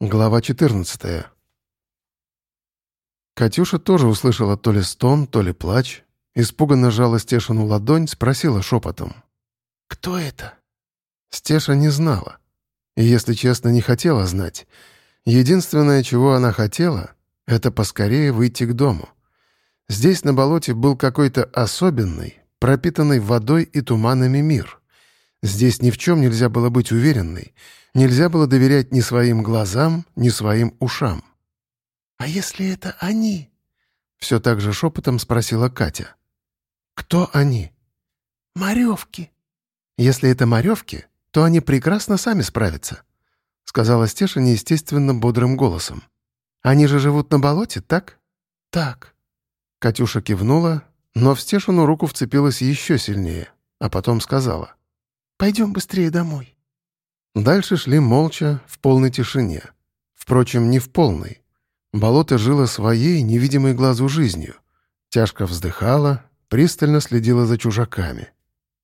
Глава 14 Катюша тоже услышала то ли стон, то ли плач. Испуганно жала Стешину ладонь, спросила шепотом. «Кто это?» Стеша не знала. И, если честно, не хотела знать. Единственное, чего она хотела, это поскорее выйти к дому. Здесь, на болоте, был какой-то особенный, пропитанный водой и туманами мир. Здесь ни в чем нельзя было быть уверенной — Нельзя было доверять ни своим глазам, ни своим ушам. «А если это они?» Все так же шепотом спросила Катя. «Кто они?» «Моревки». «Если это моревки, то они прекрасно сами справятся», сказала Стеша неестественно бодрым голосом. «Они же живут на болоте, так?» «Так». Катюша кивнула, но в Стешину руку вцепилась еще сильнее, а потом сказала. «Пойдем быстрее домой». Дальше шли молча, в полной тишине. Впрочем, не в полной. Болото жило своей, невидимой глазу жизнью. Тяжко вздыхала, пристально следила за чужаками.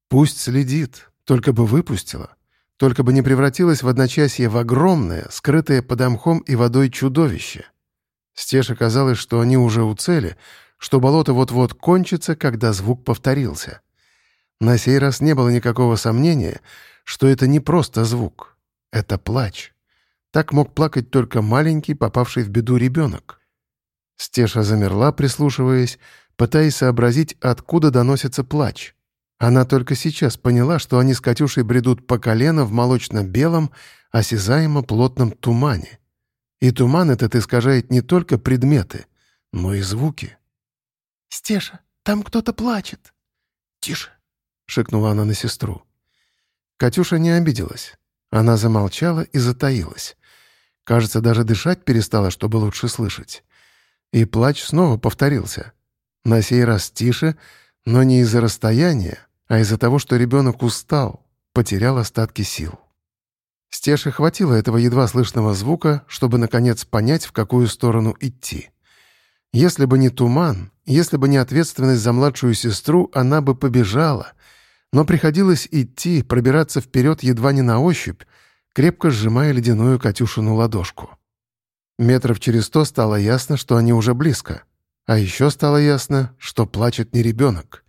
Пусть следит, только бы выпустила. Только бы не превратилась в одночасье в огромное, скрытое под мхом и водой чудовище. Стеше казалось, что они уже у цели, что болото вот-вот кончится, когда звук повторился. На сей раз не было никакого сомнения — что это не просто звук, это плач. Так мог плакать только маленький, попавший в беду ребенок. Стеша замерла, прислушиваясь, пытаясь сообразить, откуда доносится плач. Она только сейчас поняла, что они с Катюшей бредут по колено в молочно-белом, осязаемо плотном тумане. И туман этот искажает не только предметы, но и звуки. «Стеша, там кто-то плачет». «Тише», — шикнула она на сестру. Катюша не обиделась. Она замолчала и затаилась. Кажется, даже дышать перестала, чтобы лучше слышать. И плач снова повторился. На сей раз тише, но не из-за расстояния, а из-за того, что ребенок устал, потерял остатки сил. Стеше хватило этого едва слышного звука, чтобы, наконец, понять, в какую сторону идти. Если бы не туман, если бы не ответственность за младшую сестру, она бы побежала — но приходилось идти, пробираться вперед едва не на ощупь, крепко сжимая ледяную Катюшину ладошку. Метров через сто стало ясно, что они уже близко. А еще стало ясно, что плачет не ребенок.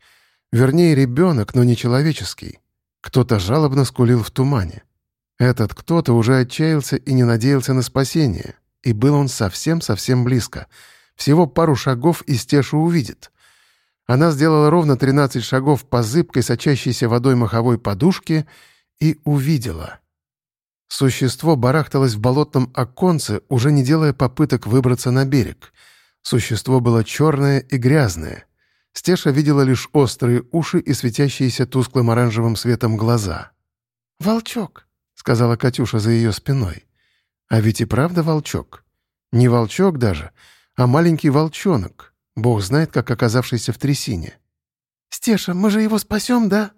Вернее, ребенок, но не человеческий. Кто-то жалобно скулил в тумане. Этот кто-то уже отчаялся и не надеялся на спасение. И был он совсем-совсем близко. Всего пару шагов и Стешу увидит. Она сделала ровно 13 шагов по зыбкой, сочащейся водой маховой подушке и увидела. Существо барахталось в болотном оконце, уже не делая попыток выбраться на берег. Существо было черное и грязное. Стеша видела лишь острые уши и светящиеся тусклым оранжевым светом глаза. «Волчок», — сказала Катюша за ее спиной. А ведь и правда волчок. Не волчок даже, а маленький волчонок — Бог знает, как оказавшийся в трясине. «Стеша, мы же его спасем, да?»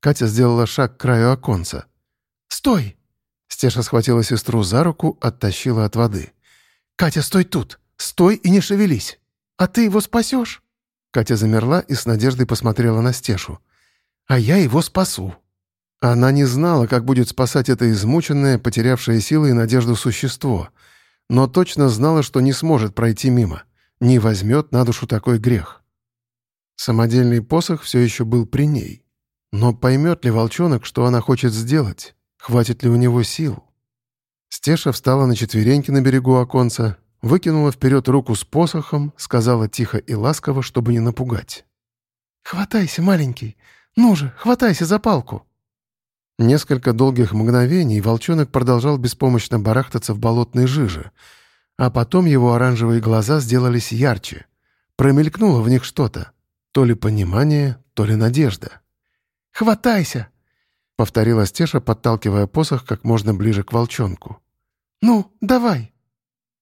Катя сделала шаг к краю оконца. «Стой!» Стеша схватила сестру за руку, оттащила от воды. «Катя, стой тут! Стой и не шевелись! А ты его спасешь?» Катя замерла и с надеждой посмотрела на Стешу. «А я его спасу!» Она не знала, как будет спасать это измученное, потерявшее силы и надежду существо, но точно знала, что не сможет пройти мимо не возьмет на душу такой грех. Самодельный посох все еще был при ней. Но поймет ли волчонок, что она хочет сделать? Хватит ли у него сил? Стеша встала на четвереньки на берегу оконца, выкинула вперед руку с посохом, сказала тихо и ласково, чтобы не напугать. «Хватайся, маленький! Ну же, хватайся за палку!» Несколько долгих мгновений волчонок продолжал беспомощно барахтаться в болотной жиже — а потом его оранжевые глаза сделались ярче. Промелькнуло в них что-то. То ли понимание, то ли надежда. «Хватайся!» — повторила Стеша, подталкивая посох как можно ближе к волчонку. «Ну, давай!»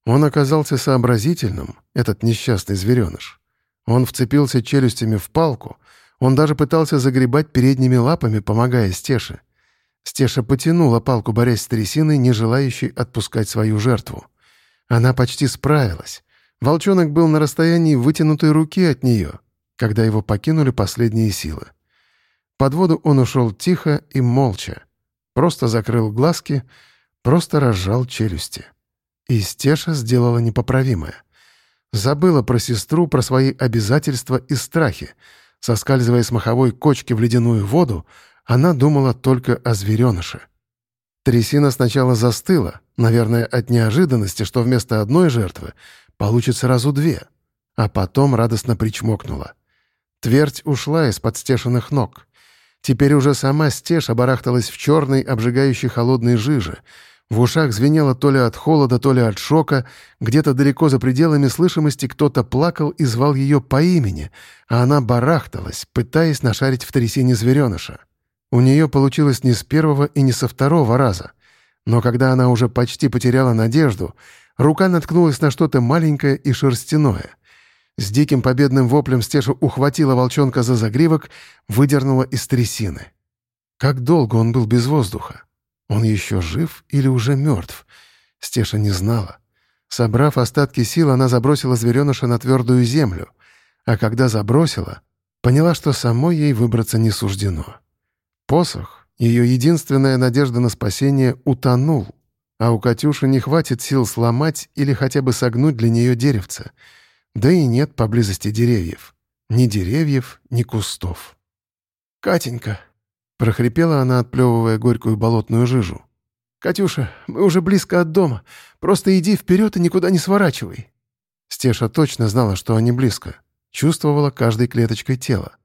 Он оказался сообразительным, этот несчастный звереныш. Он вцепился челюстями в палку, он даже пытался загребать передними лапами, помогая Стеше. Стеша потянула палку, борясь с трясиной, не желающей отпускать свою жертву. Она почти справилась. Волчонок был на расстоянии вытянутой руки от нее, когда его покинули последние силы. Под воду он ушел тихо и молча. Просто закрыл глазки, просто разжал челюсти. И Стеша сделала непоправимое. Забыла про сестру, про свои обязательства и страхи. Соскальзывая с маховой кочки в ледяную воду, она думала только о звереныше. Трясина сначала застыла, наверное, от неожиданности, что вместо одной жертвы получит сразу две, а потом радостно причмокнула. Твердь ушла из-под стешенных ног. Теперь уже сама стеша барахталась в черной, обжигающей холодной жиже. В ушах звенело то ли от холода, то ли от шока. Где-то далеко за пределами слышимости кто-то плакал и звал ее по имени, а она барахталась, пытаясь нашарить в трясине звереныша. У нее получилось не с первого и не со второго раза. Но когда она уже почти потеряла надежду, рука наткнулась на что-то маленькое и шерстяное. С диким победным воплем Стеша ухватила волчонка за загривок, выдернула из трясины. Как долго он был без воздуха? Он еще жив или уже мертв? Стеша не знала. Собрав остатки сил, она забросила звереныша на твердую землю, а когда забросила, поняла, что самой ей выбраться не суждено. Посох, ее единственная надежда на спасение, утонул, а у Катюши не хватит сил сломать или хотя бы согнуть для нее деревце. Да и нет поблизости деревьев. Ни деревьев, ни кустов. «Катенька!» — прохрипела она, отплевывая горькую болотную жижу. «Катюша, мы уже близко от дома. Просто иди вперед и никуда не сворачивай». Стеша точно знала, что они близко. Чувствовала каждой клеточкой тела.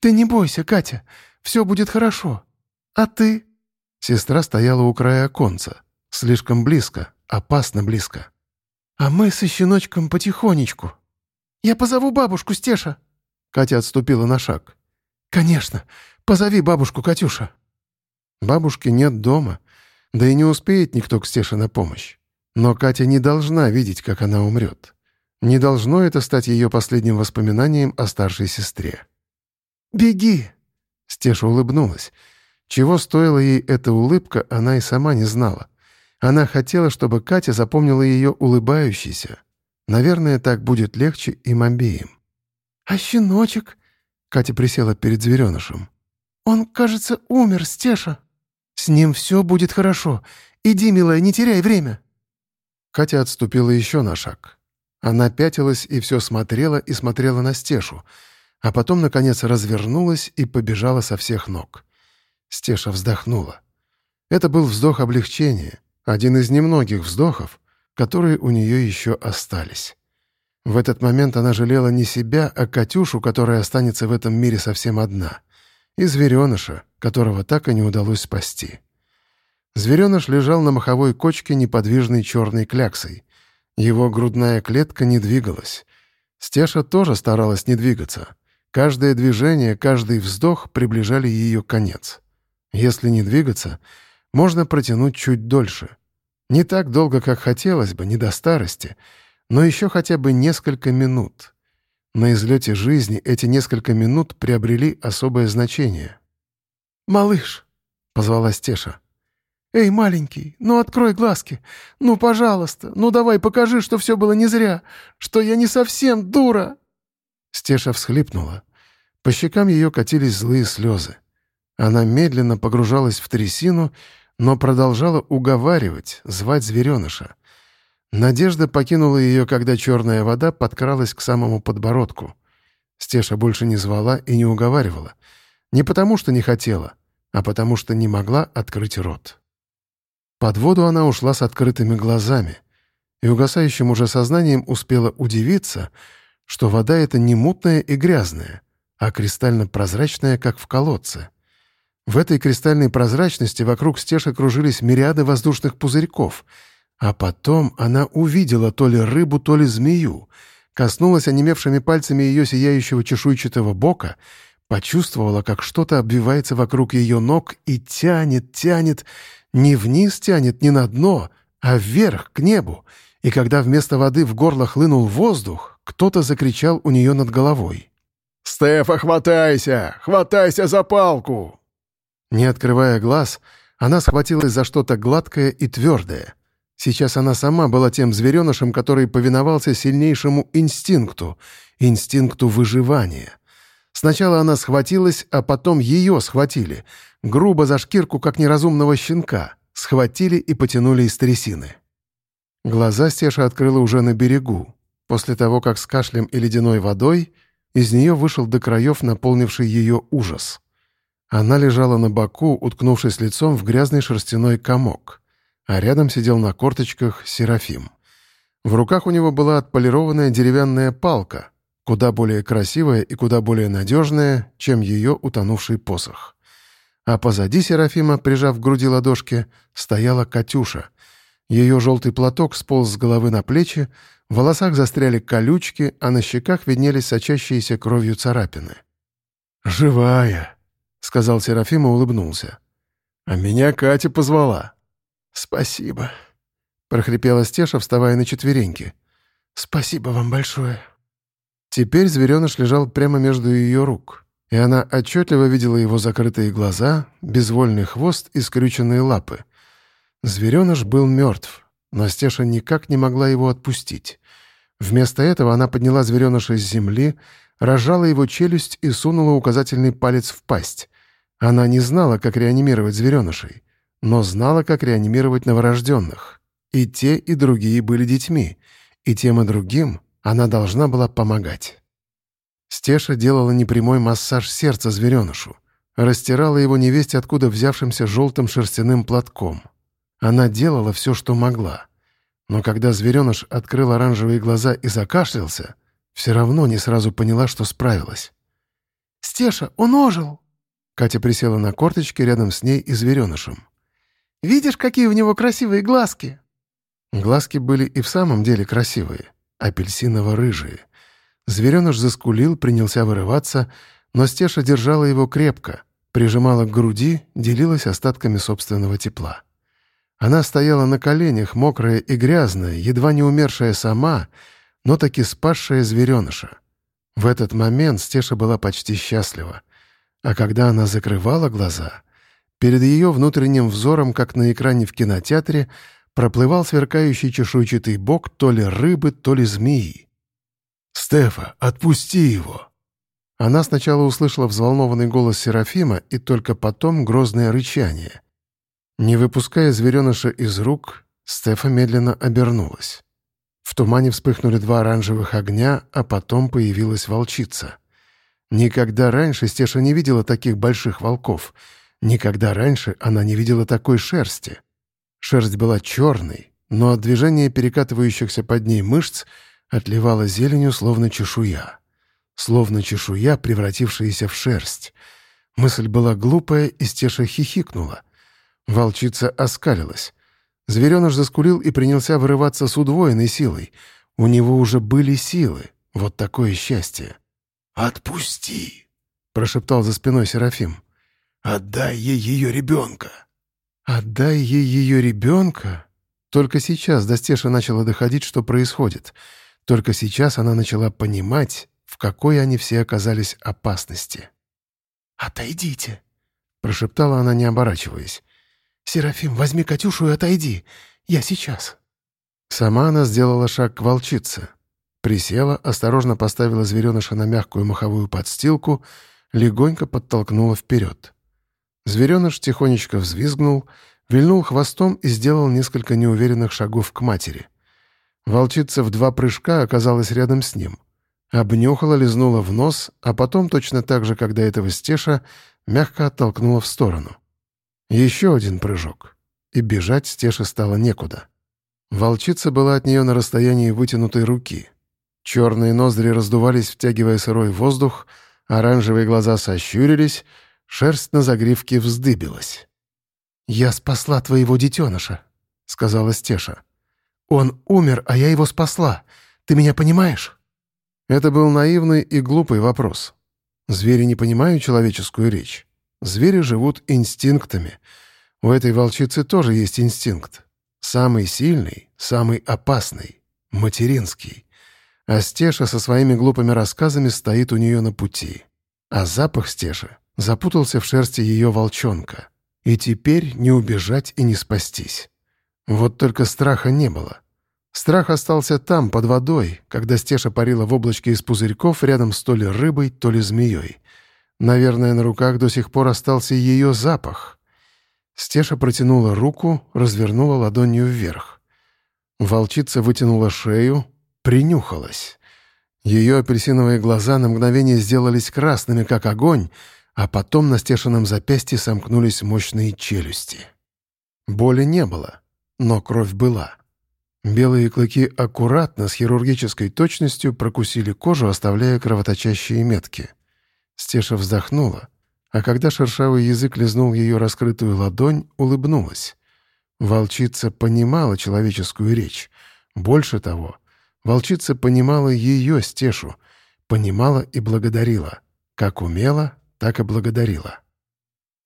«Ты не бойся, Катя. Все будет хорошо. А ты?» Сестра стояла у края оконца. Слишком близко, опасно близко. «А мы со щеночком потихонечку». «Я позову бабушку, Стеша». Катя отступила на шаг. «Конечно. Позови бабушку, Катюша». Бабушки нет дома, да и не успеет никто к Стеше на помощь. Но Катя не должна видеть, как она умрет. Не должно это стать ее последним воспоминанием о старшей сестре. «Беги!» Стеша улыбнулась. Чего стоила ей эта улыбка, она и сама не знала. Она хотела, чтобы Катя запомнила ее улыбающейся. Наверное, так будет легче им обеим. «А щеночек?» Катя присела перед зверенышем. «Он, кажется, умер, Стеша. С ним все будет хорошо. Иди, милая, не теряй время». Катя отступила еще на шаг. Она пятилась и все смотрела и смотрела на Стешу — а потом, наконец, развернулась и побежала со всех ног. Стеша вздохнула. Это был вздох облегчения, один из немногих вздохов, которые у нее еще остались. В этот момент она жалела не себя, а Катюшу, которая останется в этом мире совсем одна, и звереныша, которого так и не удалось спасти. Звереныш лежал на маховой кочке неподвижной черной кляксой. Его грудная клетка не двигалась. Стеша тоже старалась не двигаться. Каждое движение, каждый вздох приближали ее конец. Если не двигаться, можно протянуть чуть дольше. Не так долго, как хотелось бы, не до старости, но еще хотя бы несколько минут. На излете жизни эти несколько минут приобрели особое значение. «Малыш!» — позвала Стеша. «Эй, маленький, ну открой глазки! Ну, пожалуйста, ну давай покажи, что все было не зря, что я не совсем дура!» Стеша всхлипнула. По щекам ее катились злые слезы. Она медленно погружалась в трясину, но продолжала уговаривать, звать звереныша. Надежда покинула ее, когда черная вода подкралась к самому подбородку. Стеша больше не звала и не уговаривала. Не потому, что не хотела, а потому, что не могла открыть рот. Под воду она ушла с открытыми глазами и угасающим уже сознанием успела удивиться — что вода эта не мутная и грязная, а кристально-прозрачная, как в колодце. В этой кристальной прозрачности вокруг стеша кружились мириады воздушных пузырьков, а потом она увидела то ли рыбу, то ли змею, коснулась онемевшими пальцами ее сияющего чешуйчатого бока, почувствовала, как что-то обвивается вокруг ее ног и тянет, тянет, не вниз тянет, не на дно, а вверх, к небу, и когда вместо воды в горло хлынул воздух, кто-то закричал у нее над головой. «Стефа, хватайся! Хватайся за палку!» Не открывая глаз, она схватилась за что-то гладкое и твердое. Сейчас она сама была тем зверенышем, который повиновался сильнейшему инстинкту, инстинкту выживания. Сначала она схватилась, а потом ее схватили, грубо за шкирку, как неразумного щенка, схватили и потянули из трясины. Глаза Стеша открыла уже на берегу, после того, как с кашлем и ледяной водой из нее вышел до краев наполнивший ее ужас. Она лежала на боку, уткнувшись лицом в грязный шерстяной комок, а рядом сидел на корточках Серафим. В руках у него была отполированная деревянная палка, куда более красивая и куда более надежная, чем ее утонувший посох. А позади Серафима, прижав к груди ладошки, стояла Катюша. Ее желтый платок сполз с головы на плечи, в волосах застряли колючки, а на щеках виднелись сочащиеся кровью царапины. «Живая!» — сказал Серафим и улыбнулся. «А меня Катя позвала». «Спасибо», — прохрипела Стеша, вставая на четвереньки. «Спасибо вам большое». Теперь звереныш лежал прямо между ее рук, и она отчетливо видела его закрытые глаза, безвольный хвост и скрюченные лапы. Звереныш был мертв, но Стеша никак не могла его отпустить. Вместо этого она подняла звереныша с земли, разжала его челюсть и сунула указательный палец в пасть. Она не знала, как реанимировать зверенышей, но знала, как реанимировать новорожденных. И те, и другие были детьми, и тем и другим она должна была помогать. Стеша делала непрямой массаж сердца зверенышу, растирала его невесть откуда взявшимся желтым шерстяным платком. Она делала все, что могла. Но когда звереныш открыл оранжевые глаза и закашлялся, все равно не сразу поняла, что справилась. «Стеша, он ожил!» Катя присела на корточки рядом с ней и зверенышем. «Видишь, какие у него красивые глазки?» Глазки были и в самом деле красивые, апельсиново-рыжие. Звереныш заскулил, принялся вырываться, но Стеша держала его крепко, прижимала к груди, делилась остатками собственного тепла. Она стояла на коленях, мокрая и грязная, едва не умершая сама, но таки спасшая звереныша. В этот момент Стеша была почти счастлива. А когда она закрывала глаза, перед ее внутренним взором, как на экране в кинотеатре, проплывал сверкающий чешуйчатый бок то ли рыбы, то ли змеи. «Стефа, отпусти его!» Она сначала услышала взволнованный голос Серафима и только потом грозное рычание. Не выпуская звереныша из рук, Стефа медленно обернулась. В тумане вспыхнули два оранжевых огня, а потом появилась волчица. Никогда раньше Стеша не видела таких больших волков. Никогда раньше она не видела такой шерсти. Шерсть была черной, но от движения перекатывающихся под ней мышц отливала зеленью, словно чешуя. Словно чешуя, превратившаяся в шерсть. Мысль была глупая, и Стеша хихикнула. Волчица оскалилась. Звереныш заскулил и принялся вырываться с удвоенной силой. У него уже были силы. Вот такое счастье. «Отпусти!» — прошептал за спиной Серафим. «Отдай ей ее ребенка!» «Отдай ей ее ребенка?» Только сейчас до Стеши начало доходить, что происходит. Только сейчас она начала понимать, в какой они все оказались опасности. «Отойдите!» — прошептала она, не оборачиваясь. «Серафим, возьми Катюшу и отойди. Я сейчас». Сама она сделала шаг к волчице. Присела, осторожно поставила звереныша на мягкую маховую подстилку, легонько подтолкнула вперед. Звереныш тихонечко взвизгнул, вильнул хвостом и сделал несколько неуверенных шагов к матери. Волчица в два прыжка оказалась рядом с ним. Обнюхала, лизнула в нос, а потом, точно так же, как до этого стеша, мягко оттолкнула в сторону. Еще один прыжок. И бежать Стеше стало некуда. Волчица была от нее на расстоянии вытянутой руки. Черные ноздри раздувались, втягивая сырой воздух, оранжевые глаза сощурились, шерсть на загривке вздыбилась. «Я спасла твоего детеныша», — сказала Стеша. «Он умер, а я его спасла. Ты меня понимаешь?» Это был наивный и глупый вопрос. Звери не понимают человеческую речь. Звери живут инстинктами. У этой волчицы тоже есть инстинкт. Самый сильный, самый опасный, материнский. А Стеша со своими глупыми рассказами стоит у нее на пути. А запах Стеши запутался в шерсти ее волчонка. И теперь не убежать и не спастись. Вот только страха не было. Страх остался там, под водой, когда Стеша парила в облачке из пузырьков рядом с то ли рыбой, то ли змеей. Наверное, на руках до сих пор остался ее запах. Стеша протянула руку, развернула ладонью вверх. Волчица вытянула шею, принюхалась. Ее апельсиновые глаза на мгновение сделались красными, как огонь, а потом на стешенном запястье сомкнулись мощные челюсти. Боли не было, но кровь была. Белые клыки аккуратно, с хирургической точностью прокусили кожу, оставляя кровоточащие метки. Стеша вздохнула, а когда шершавый язык лизнул ее раскрытую ладонь, улыбнулась. Волчица понимала человеческую речь. Больше того, волчица понимала ее стешу, понимала и благодарила. Как умела, так и благодарила.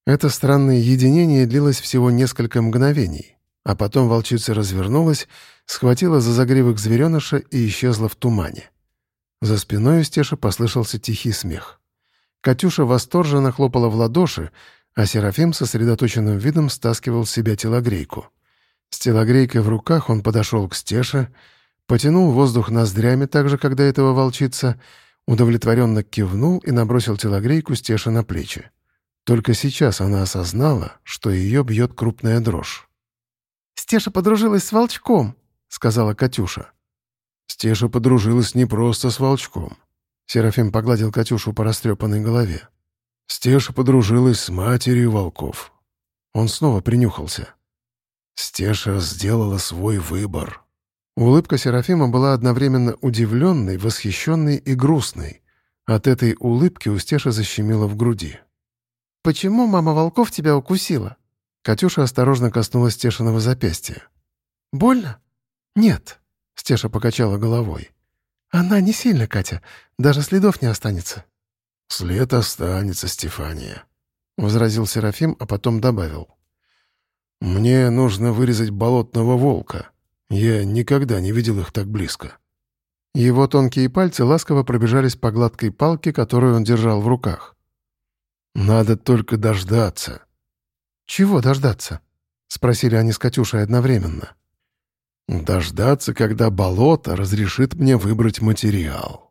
Это странное единение длилось всего несколько мгновений, а потом волчица развернулась, схватила за загривок звереныша и исчезла в тумане. За спиной у Стеши послышался тихий смех. Катюша восторженно хлопала в ладоши, а Серафим сосредоточенным видом стаскивал с себя телогрейку. С телогрейкой в руках он подошел к Стеше, потянул воздух ноздрями так же, как до этого волчица, удовлетворенно кивнул и набросил телогрейку Стеше на плечи. Только сейчас она осознала, что ее бьет крупная дрожь. «Стеша подружилась с волчком», — сказала Катюша. Стеша подружилась не просто с волчком. Серафим погладил Катюшу по растрепанной голове. Стеша подружилась с матерью волков. Он снова принюхался. Стеша сделала свой выбор. Улыбка Серафима была одновременно удивленной, восхищенной и грустной. От этой улыбки у Стеши защемило в груди. «Почему мама волков тебя укусила?» Катюша осторожно коснулась Стешиного запястья. «Больно?» «Нет», — Стеша покачала головой. «Она не сильно, Катя. Даже следов не останется». «След останется, Стефания», — возразил Серафим, а потом добавил. «Мне нужно вырезать болотного волка. Я никогда не видел их так близко». Его тонкие пальцы ласково пробежались по гладкой палке, которую он держал в руках. «Надо только дождаться». «Чего дождаться?» — спросили они с Катюшей одновременно. «Дождаться, когда болото разрешит мне выбрать материал».